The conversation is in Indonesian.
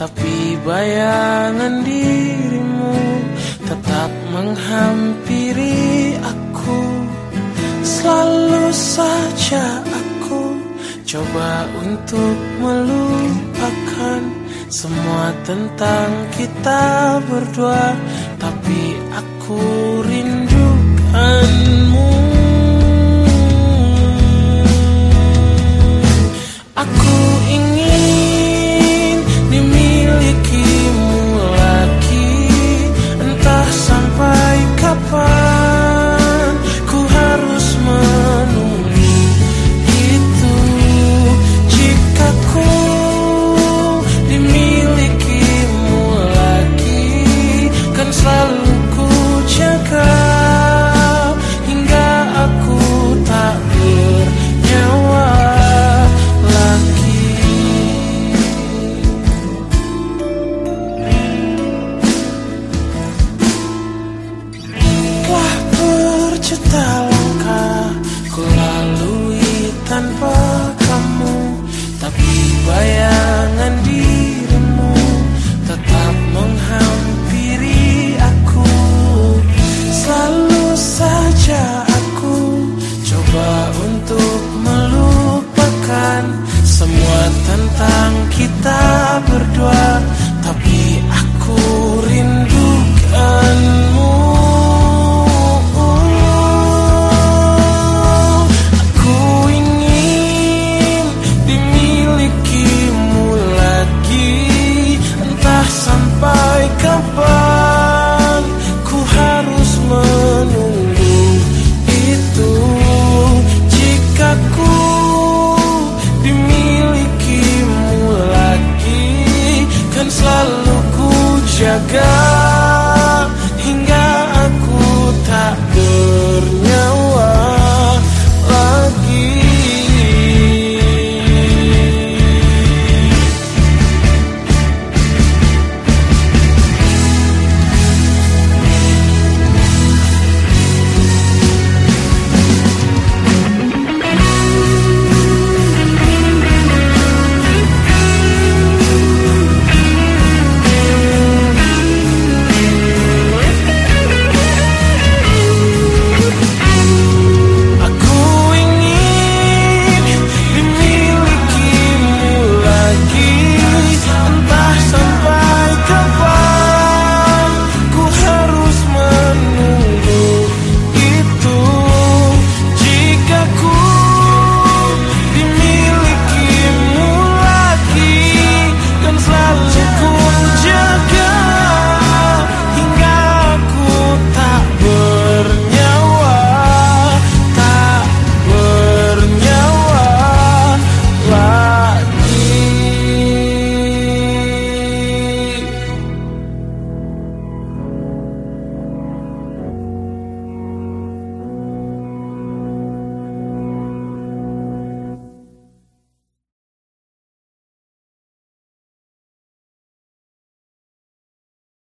Tapi bayangan dirimu tetap menghampiri aku. Selalu saja aku coba untuk melupakan Semua tentang kita berdua Tapi aku rindukanmu time. kapan ku harus menunggu itu? Jika ku dimilikimu lagi kan selalu ku jaga.